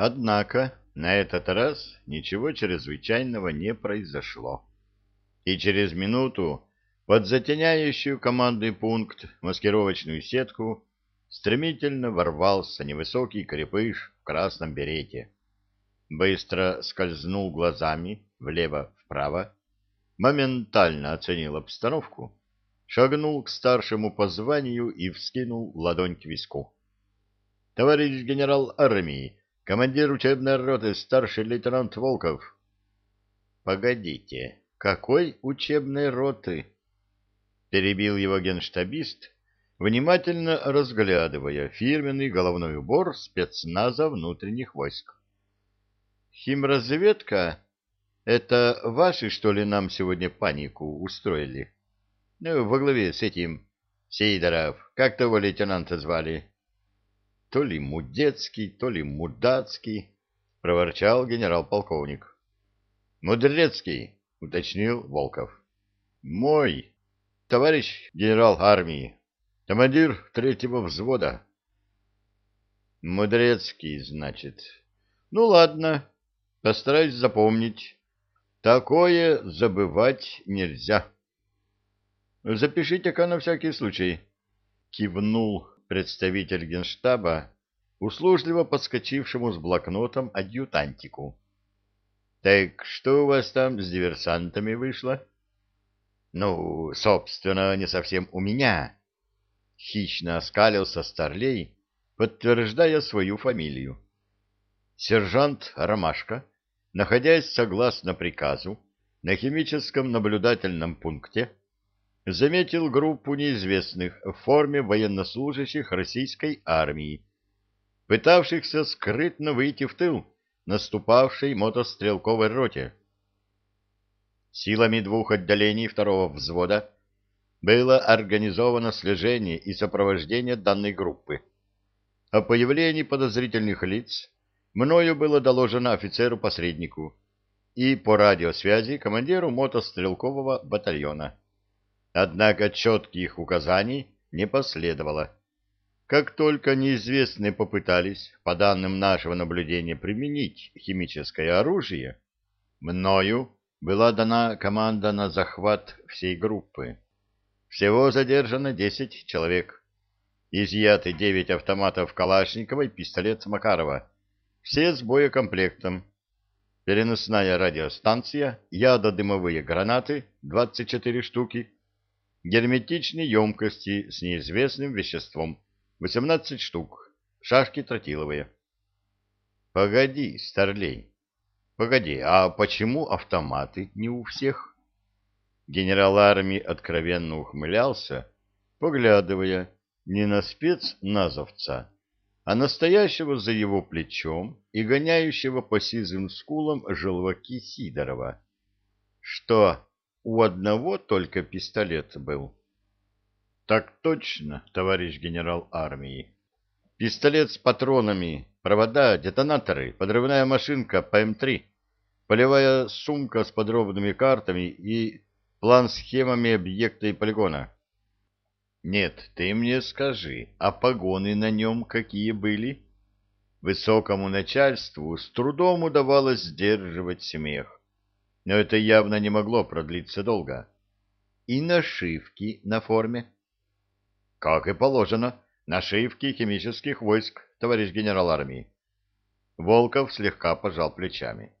Однако на этот раз ничего чрезвычайного не произошло. И через минуту под затеняющую командный пункт маскировочную сетку стремительно ворвался невысокий крепыш в красном берете. Быстро скользнул глазами влево-вправо, моментально оценил обстановку, шагнул к старшему по званию и вскинул ладонь к виску. «Товарищ генерал армии, Командир учебной роты, старший лейтенант Волков. Погодите, какой учебной роты? Перебил его генштабист, внимательно разглядывая фирменный головной убор спецназа внутренних войск. Химразведка? Это ваши, что ли, нам сегодня панику устроили? Ну, во главе с этим Сидоров, как того лейтенанта звали? то ли мудецкий, то ли мудацкий, — проворчал генерал-полковник. — Мудрецкий, — уточнил Волков. — Мой, товарищ генерал армии, командир третьего взвода. — Мудрецкий, значит. Ну, ладно, постараюсь запомнить. Такое забывать нельзя. — Запишите-ка на всякий случай, — кивнул представитель генштаба услужливо подскочившему с блокнотом адъютантику. — Так что у вас там с диверсантами вышло? — Ну, собственно, не совсем у меня. Хищно оскалился Старлей, подтверждая свою фамилию. Сержант Ромашка, находясь согласно приказу на химическом наблюдательном пункте, заметил группу неизвестных в форме военнослужащих российской армии, пытавшихся скрытно выйти в тыл наступавшей мотострелковой роте. Силами двух отделений второго взвода было организовано слежение и сопровождение данной группы. О появлении подозрительных лиц мною было доложено офицеру-посреднику и по радиосвязи командиру мотострелкового батальона. Однако четких указаний не последовало. Как только неизвестные попытались, по данным нашего наблюдения, применить химическое оружие, мною была дана команда на захват всей группы. Всего задержано 10 человек. Изъяты 9 автоматов Калашникова и пистолет Макарова. Все с боекомплектом. Переносная радиостанция, ядодымовые гранаты 24 штуки, герметичные емкости с неизвестным веществом, 18 штук, шашки тротиловые. Погоди, старлей, погоди, а почему автоматы не у всех? Генерал армии откровенно ухмылялся, поглядывая не на спецназовца, а настоящего за его плечом и гоняющего по сизым скулам желваки Сидорова. Что, у одного только пистолет был. Так точно, товарищ генерал армии. Пистолет с патронами, провода, детонаторы, подрывная машинка ПМ-3, эм полевая сумка с подробными картами и план схемами объекта и полигона. Нет, ты мне скажи, а погоны на нем какие были? Высокому начальству с трудом удавалось сдерживать смех но это явно не могло продлиться долго. И нашивки на форме. Как и положено, нашивки химических войск, товарищ генерал армии. Волков слегка пожал плечами.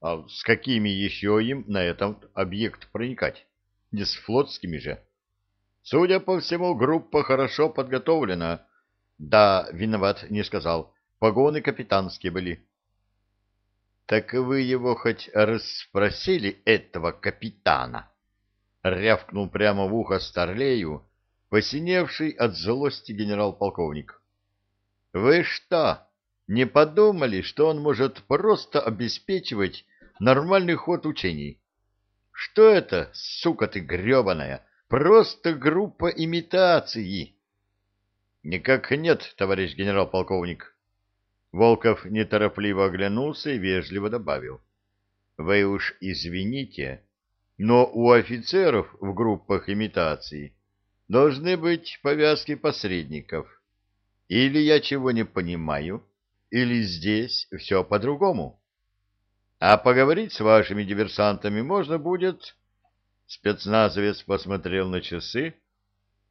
А с какими еще им на этом объект проникать? Не с флотскими же. Судя по всему, группа хорошо подготовлена. Да, виноват, не сказал. Погоны капитанские были. Так вы его хоть расспросили, этого капитана? Рявкнул прямо в ухо Старлею, посиневший от злости генерал-полковник. Вы что, не подумали, что он может просто обеспечивать нормальный ход учений? Что это, сука ты гребаная, просто группа имитации? Никак нет, товарищ генерал-полковник. Волков неторопливо оглянулся и вежливо добавил. — Вы уж извините, но у офицеров в группах имитации должны быть повязки посредников. Или я чего не понимаю, или здесь все по-другому. А поговорить с вашими диверсантами можно будет... Спецназовец посмотрел на часы.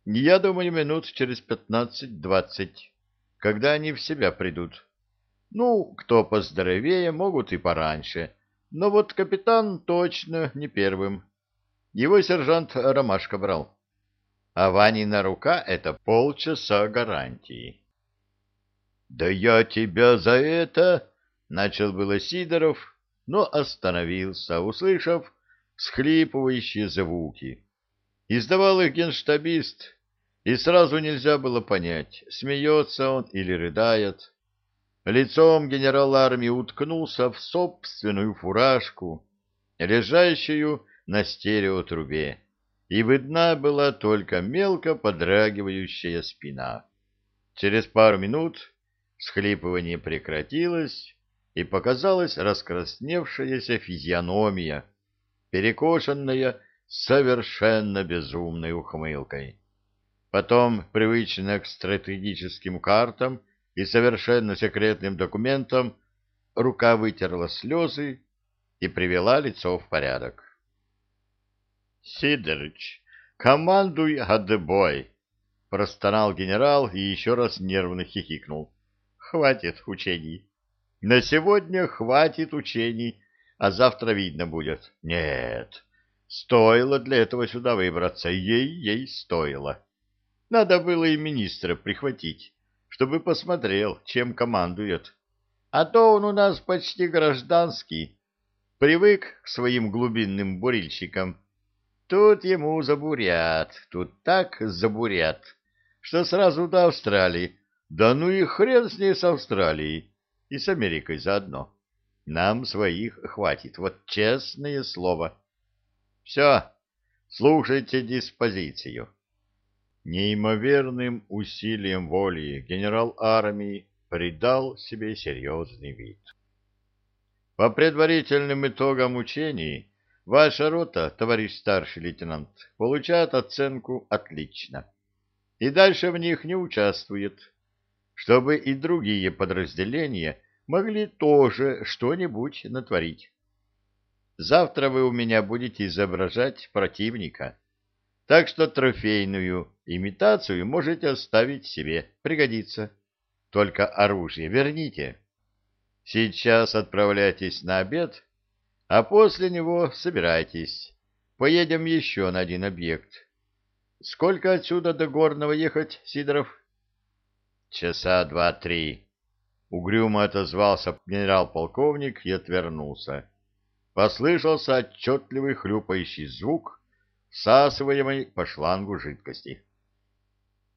Я думаю, минут через пятнадцать-двадцать, когда они в себя придут. Ну, кто поздоровее, могут и пораньше. Но вот капитан точно не первым. Его сержант Ромашка брал. А Ванина рука — это полчаса гарантии. — Да я тебя за это... — начал было Сидоров, но остановился, услышав схлипывающие звуки. Издавал их генштабист, и сразу нельзя было понять, смеется он или рыдает. Лицом генерал армии уткнулся в собственную фуражку, лежащую на стереотрубе, и видна была только мелко подрагивающая спина. Через пару минут всхлипывание прекратилось, и показалась раскрасневшаяся физиономия, перекошенная совершенно безумной ухмылкой. Потом, привычно к стратегическим картам, и совершенно секретным документом рука вытерла слезы и привела лицо в порядок. — Сидорыч, командуй отбой! — простонал генерал и еще раз нервно хихикнул. — Хватит учений. На сегодня хватит учений, а завтра видно будет. Нет, стоило для этого сюда выбраться, ей-ей стоило. Надо было и министра прихватить чтобы посмотрел, чем командует. А то он у нас почти гражданский, привык к своим глубинным бурильщикам. Тут ему забурят, тут так забурят, что сразу до Австралии. Да ну и хрен с ней с Австралией и с Америкой заодно. Нам своих хватит, вот честное слово. Все, слушайте диспозицию. Неимоверным усилием воли генерал армии придал себе серьезный вид. По предварительным итогам учений ваша рота, товарищ старший лейтенант, получает оценку «отлично» и дальше в них не участвует, чтобы и другие подразделения могли тоже что-нибудь натворить. Завтра вы у меня будете изображать противника, так что трофейную имитацию можете оставить себе, пригодится. Только оружие верните. Сейчас отправляйтесь на обед, а после него собирайтесь. Поедем еще на один объект. Сколько отсюда до Горного ехать, Сидоров? Часа два-три. Угрюмо отозвался генерал-полковник и отвернулся. Послышался отчетливый хлюпающий звук, всасываемой по шлангу жидкости.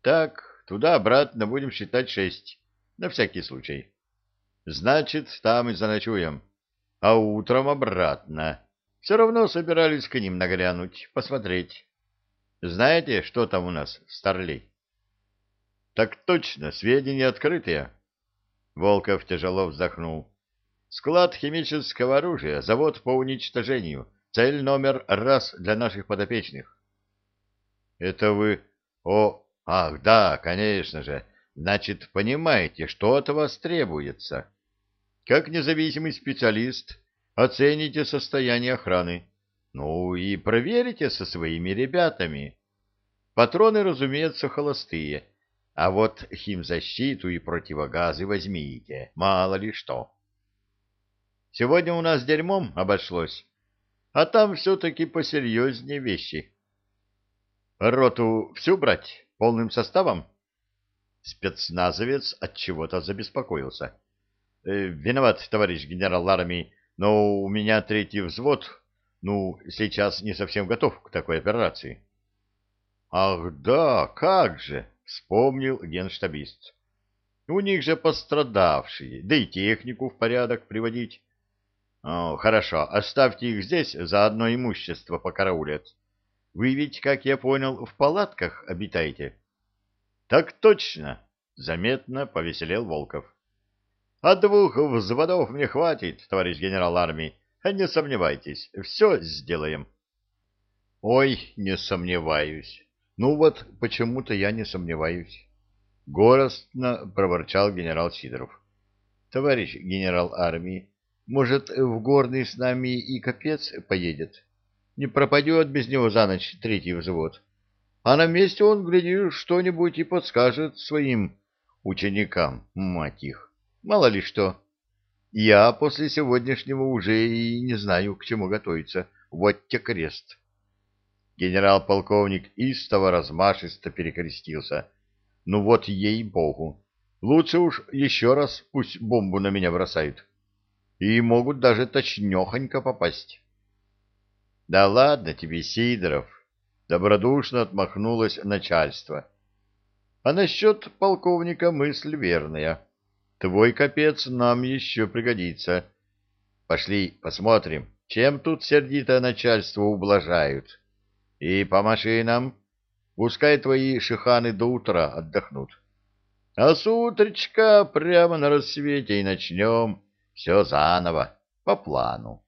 Так, туда-обратно будем считать шесть, на всякий случай. Значит, там и заночуем. А утром обратно. Все равно собирались к ним нагрянуть, посмотреть. Знаете, что там у нас Старлей? Так точно, сведения открытые. Волков тяжело вздохнул. Склад химического оружия, завод по уничтожению — Цель номер раз для наших подопечных. Это вы... О, ах, да, конечно же. Значит, понимаете, что от вас требуется. Как независимый специалист оцените состояние охраны. Ну и проверите со своими ребятами. Патроны, разумеется, холостые. А вот химзащиту и противогазы возьмите, мало ли что. Сегодня у нас дерьмом обошлось, а там все-таки посерьезнее вещи. Роту всю брать? Полным составом? Спецназовец от чего-то забеспокоился. «Э, виноват, товарищ генерал армии, но у меня третий взвод, ну, сейчас не совсем готов к такой операции. Ах да, как же, вспомнил генштабист. У них же пострадавшие, да и технику в порядок приводить. Хорошо, оставьте их здесь, заодно имущество покараулят. Вы ведь, как я понял, в палатках обитаете? Так точно, заметно повеселел Волков. А двух взводов мне хватит, товарищ генерал армии. А не сомневайтесь, все сделаем. Ой, не сомневаюсь. Ну вот, почему-то я не сомневаюсь. Горостно проворчал генерал Сидоров. Товарищ генерал армии, может, в горный с нами и капец поедет? Не пропадет без него за ночь третий взвод. А на месте он, глядишь, что-нибудь и подскажет своим ученикам, мать их. Мало ли что. Я после сегодняшнего уже и не знаю, к чему готовиться. Вот те крест. Генерал-полковник истово размашисто перекрестился. Ну вот ей-богу. Лучше уж еще раз пусть бомбу на меня бросают и могут даже точнёхонько попасть. — Да ладно тебе, Сидоров! — добродушно отмахнулось начальство. — А насчёт полковника мысль верная. Твой капец нам ещё пригодится. Пошли посмотрим, чем тут сердитое начальство ублажают. И по машинам. Пускай твои шиханы до утра отдохнут. А с утречка прямо на рассвете и начнём. Все заново, по плану.